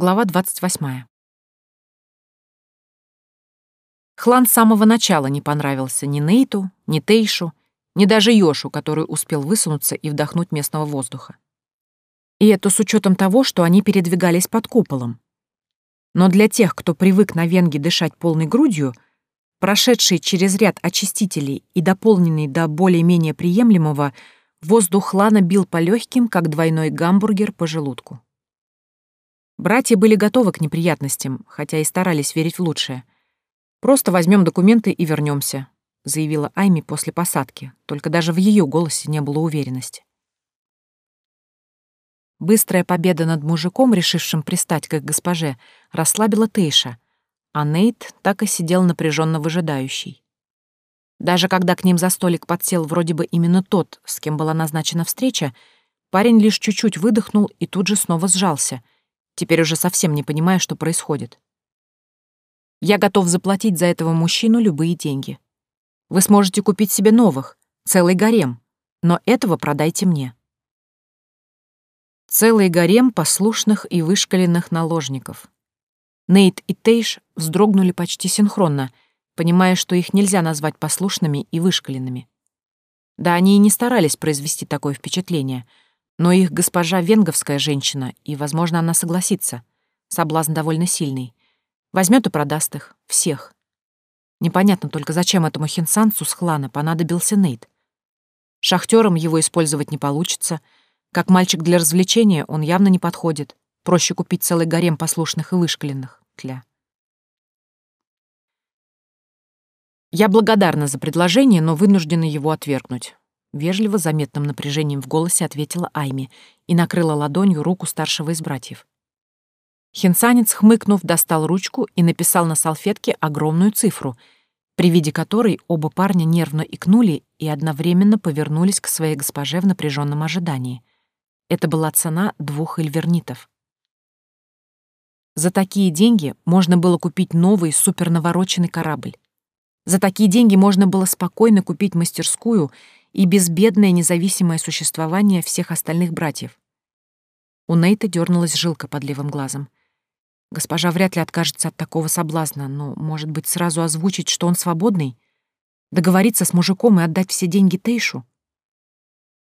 Глава 28. Хлан с самого начала не понравился ни Нейту, ни Тейшу, ни даже Йошу, который успел высунуться и вдохнуть местного воздуха. И это с учетом того, что они передвигались под куполом. Но для тех, кто привык на венге дышать полной грудью, прошедший через ряд очистителей и дополненный до более-менее приемлемого, воздух Хлана бил по легким, как двойной гамбургер по желудку. Братья были готовы к неприятностям, хотя и старались верить в лучшее. «Просто возьмем документы и вернемся, заявила Айми после посадки, только даже в ее голосе не было уверенности. Быстрая победа над мужиком, решившим пристать к госпоже, расслабила Тейша, а Нейт так и сидел напряженно выжидающий. Даже когда к ним за столик подсел вроде бы именно тот, с кем была назначена встреча, парень лишь чуть-чуть выдохнул и тут же снова сжался — теперь уже совсем не понимая, что происходит. Я готов заплатить за этого мужчину любые деньги. Вы сможете купить себе новых, целый гарем, но этого продайте мне. Целый гарем послушных и вышкаленных наложников. Нейт и Тейш вздрогнули почти синхронно, понимая, что их нельзя назвать послушными и вышкаленными. Да они и не старались произвести такое впечатление — но их госпожа венговская женщина, и, возможно, она согласится. Соблазн довольно сильный. Возьмет и продаст их. Всех. Непонятно только, зачем этому хинсанцу с хлана понадобился Нейт. Шахтером его использовать не получится. Как мальчик для развлечения он явно не подходит. Проще купить целый гарем послушных и вышкаленных. Тля. Я благодарна за предложение, но вынуждена его отвергнуть. Вежливо, заметным напряжением в голосе ответила Айми и накрыла ладонью руку старшего из братьев. Хинсанец, хмыкнув, достал ручку и написал на салфетке огромную цифру, при виде которой оба парня нервно икнули и одновременно повернулись к своей госпоже в напряженном ожидании. Это была цена двух эльвернитов. За такие деньги можно было купить новый супернавороченный корабль. За такие деньги можно было спокойно купить мастерскую и безбедное независимое существование всех остальных братьев. У Нейта дернулась жилка под левым глазом. Госпожа вряд ли откажется от такого соблазна, но, может быть, сразу озвучить, что он свободный? Договориться с мужиком и отдать все деньги Тейшу?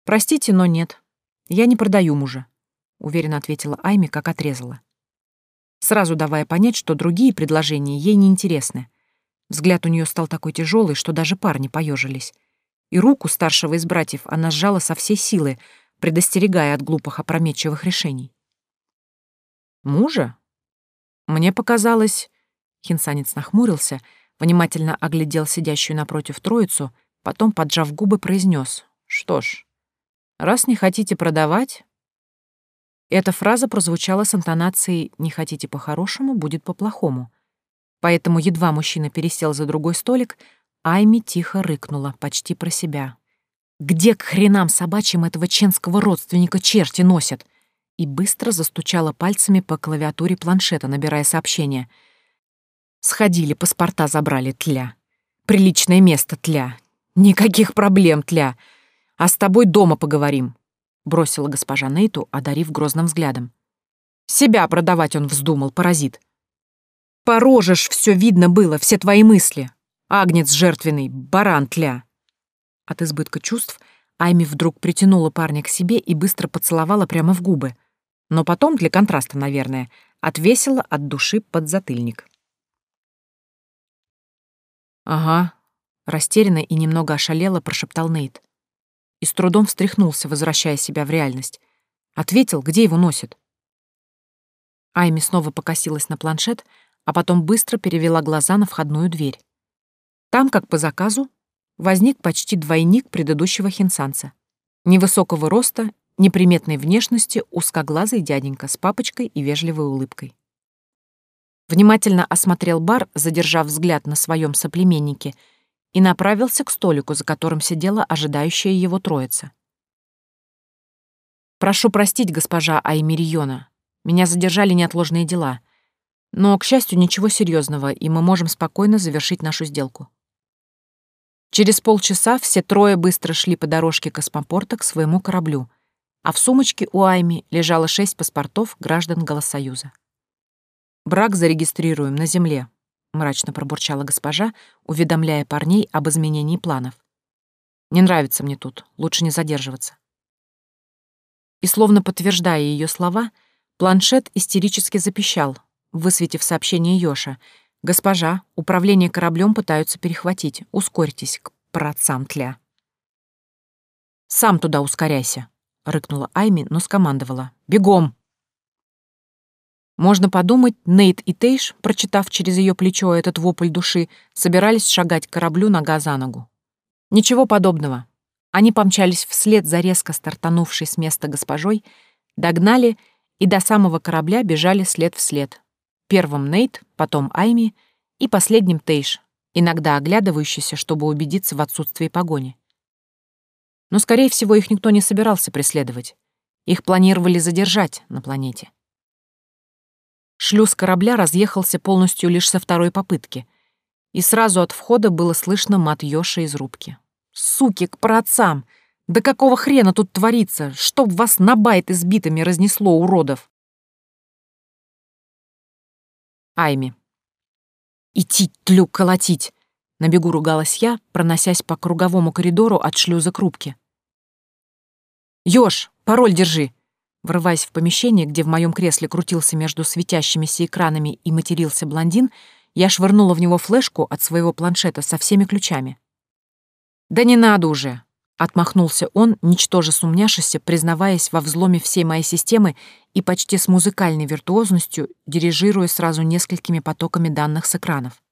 «Простите, но нет. Я не продаю мужа», — уверенно ответила Айми, как отрезала. Сразу давая понять, что другие предложения ей не интересны. Взгляд у нее стал такой тяжелый, что даже парни поежились и руку старшего из братьев она сжала со всей силы, предостерегая от глупых опрометчивых решений. «Мужа?» Мне показалось... Хинсанец нахмурился, внимательно оглядел сидящую напротив троицу, потом, поджав губы, произнес: «Что ж, раз не хотите продавать...» Эта фраза прозвучала с интонацией «не хотите по-хорошему, будет по-плохому». Поэтому едва мужчина пересел за другой столик, Айми тихо рыкнула, почти про себя. «Где к хренам собачьим этого ченского родственника черти носят?» И быстро застучала пальцами по клавиатуре планшета, набирая сообщение. «Сходили, паспорта забрали, тля. Приличное место, тля. Никаких проблем, тля. А с тобой дома поговорим», — бросила госпожа Нейту, одарив грозным взглядом. «Себя продавать он вздумал, паразит. Порожешь, все видно было, все твои мысли. Агнец жертвенный, баран тля. От избытка чувств Айми вдруг притянула парня к себе и быстро поцеловала прямо в губы. Но потом, для контраста, наверное, отвесила от души подзатыльник. «Ага», — растерянно и немного ошалело прошептал Нейт. И с трудом встряхнулся, возвращая себя в реальность. Ответил, где его носит. Айми снова покосилась на планшет, а потом быстро перевела глаза на входную дверь. Там, как по заказу, возник почти двойник предыдущего хинсанца. Невысокого роста, неприметной внешности, узкоглазый дяденька с папочкой и вежливой улыбкой. Внимательно осмотрел бар, задержав взгляд на своем соплеменнике, и направился к столику, за которым сидела ожидающая его троица. «Прошу простить, госпожа Аймириона. Меня задержали неотложные дела. Но, к счастью, ничего серьезного, и мы можем спокойно завершить нашу сделку». Через полчаса все трое быстро шли по дорожке космопорта к своему кораблю, а в сумочке у Айми лежало шесть паспортов граждан Голосоюза. Брак зарегистрируем на земле, мрачно пробурчала госпожа, уведомляя парней об изменении планов. Не нравится мне тут, лучше не задерживаться. И словно подтверждая ее слова, планшет истерически запищал, высветив сообщение Ёша. «Госпожа, управление кораблем пытаются перехватить. Ускорьтесь к праотцам тля». «Сам туда ускоряйся», — рыкнула Айми, но скомандовала. «Бегом!» Можно подумать, Нейт и Тейш, прочитав через ее плечо этот вопль души, собирались шагать к кораблю нога за ногу. Ничего подобного. Они помчались вслед за резко стартанувшей с места госпожой, догнали и до самого корабля бежали след в след. Первым Нейт, потом Айми и последним Тейш, иногда оглядывающийся, чтобы убедиться в отсутствии погони. Но, скорее всего, их никто не собирался преследовать. Их планировали задержать на планете. Шлюз корабля разъехался полностью лишь со второй попытки, и сразу от входа было слышно мат Ёши из рубки. «Суки, к праотцам! Да какого хрена тут творится? Чтоб вас на байт избитыми разнесло, уродов!» Айми. «Идти, тлю, колотить!» На бегу ругалась я, проносясь по круговому коридору от шлюза к рубке. «Ёж, пароль держи!» Врываясь в помещение, где в моем кресле крутился между светящимися экранами и матерился блондин, я швырнула в него флешку от своего планшета со всеми ключами. «Да не надо уже!» — отмахнулся он, ничтоже сумняшися, признаваясь во взломе всей моей системы и почти с музыкальной виртуозностью дирижируя сразу несколькими потоками данных с экранов.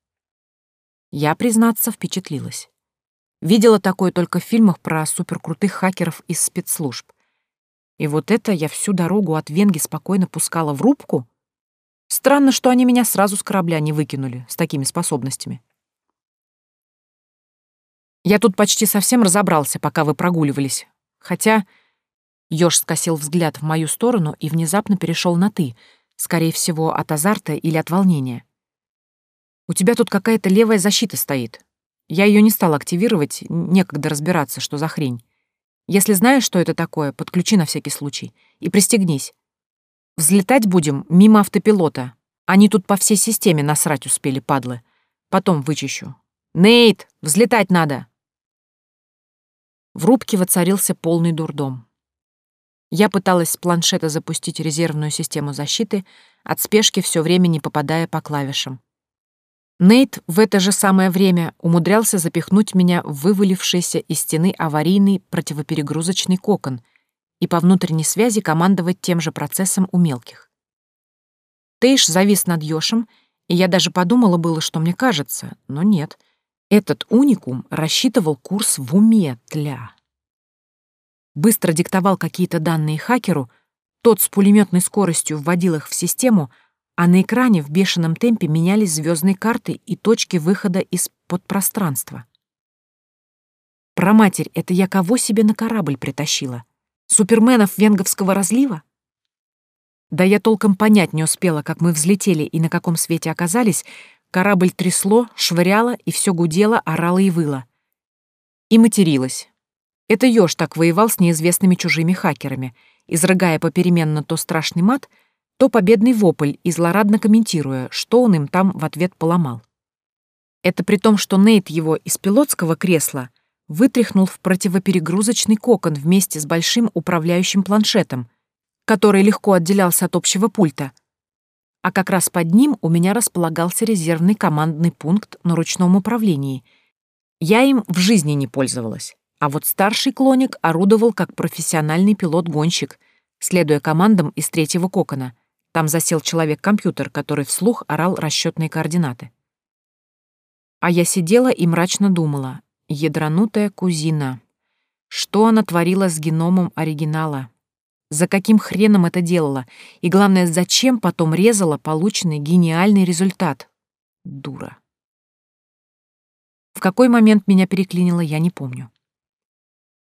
Я, признаться, впечатлилась. Видела такое только в фильмах про суперкрутых хакеров из спецслужб. И вот это я всю дорогу от Венги спокойно пускала в рубку? Странно, что они меня сразу с корабля не выкинули с такими способностями. Я тут почти совсем разобрался, пока вы прогуливались. Хотя... Ёж скосил взгляд в мою сторону и внезапно перешел на «ты», скорее всего, от азарта или от волнения. «У тебя тут какая-то левая защита стоит. Я ее не стал активировать, некогда разбираться, что за хрень. Если знаешь, что это такое, подключи на всякий случай. И пристегнись. Взлетать будем мимо автопилота. Они тут по всей системе насрать успели, падлы. Потом вычищу. Нейт, взлетать надо!» В рубке воцарился полный дурдом. Я пыталась с планшета запустить резервную систему защиты, от спешки все время не попадая по клавишам. Нейт в это же самое время умудрялся запихнуть меня в вывалившийся из стены аварийный противоперегрузочный кокон и по внутренней связи командовать тем же процессом у мелких. Тейш завис над Йошем, и я даже подумала было, что мне кажется, но нет. Этот уникум рассчитывал курс в уме тля. Быстро диктовал какие-то данные хакеру, тот с пулеметной скоростью вводил их в систему — а на экране в бешеном темпе менялись звездные карты и точки выхода из подпространства. Про матерь, это я кого себе на корабль притащила? Суперменов венговского разлива? Да я толком понять не успела, как мы взлетели и на каком свете оказались, корабль трясло, швыряло и все гудело, орало и выло. И материлась. Это Ёж так воевал с неизвестными чужими хакерами, изрыгая попеременно то страшный мат, то победный вопль и злорадно комментируя, что он им там в ответ поломал. Это при том, что Нейт его из пилотского кресла вытряхнул в противоперегрузочный кокон вместе с большим управляющим планшетом, который легко отделялся от общего пульта. А как раз под ним у меня располагался резервный командный пункт на ручном управлении. Я им в жизни не пользовалась. А вот старший клоник орудовал как профессиональный пилот-гонщик, следуя командам из третьего кокона — там засел человек-компьютер, который вслух орал расчетные координаты. А я сидела и мрачно думала. Ядранутая кузина. Что она творила с геномом оригинала? За каким хреном это делала? И главное, зачем потом резала полученный гениальный результат? Дура. В какой момент меня переклинило, я не помню.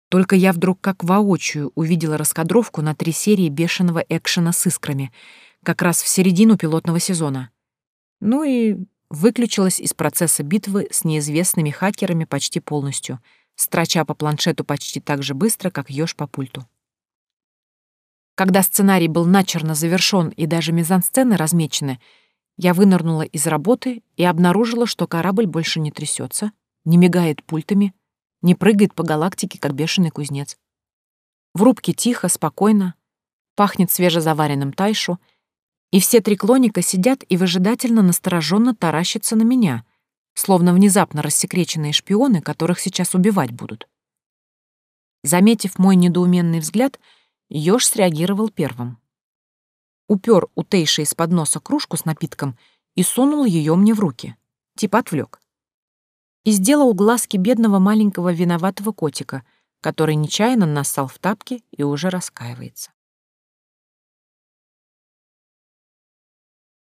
Только я вдруг как воочию увидела раскадровку на три серии бешеного экшена с искрами — как раз в середину пилотного сезона. Ну и выключилась из процесса битвы с неизвестными хакерами почти полностью, строча по планшету почти так же быстро, как ёж по пульту. Когда сценарий был начерно завершён и даже мизансцены размечены, Я вынырнула из работы и обнаружила, что корабль больше не трясется, не мигает пультами, не прыгает по галактике, как бешеный кузнец. В рубке тихо, спокойно, пахнет свежезаваренным тайшу, и все три клоника сидят и выжидательно настороженно таращатся на меня, словно внезапно рассекреченные шпионы, которых сейчас убивать будут. Заметив мой недоуменный взгляд, Ёж среагировал первым. Упер у Тейши из-под носа кружку с напитком и сунул ее мне в руки. Типа отвлек. И сделал глазки бедного маленького виноватого котика, который нечаянно нассал в тапки и уже раскаивается.